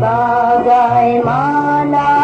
Bye-bye, Mana.